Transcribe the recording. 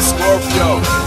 Scorpio.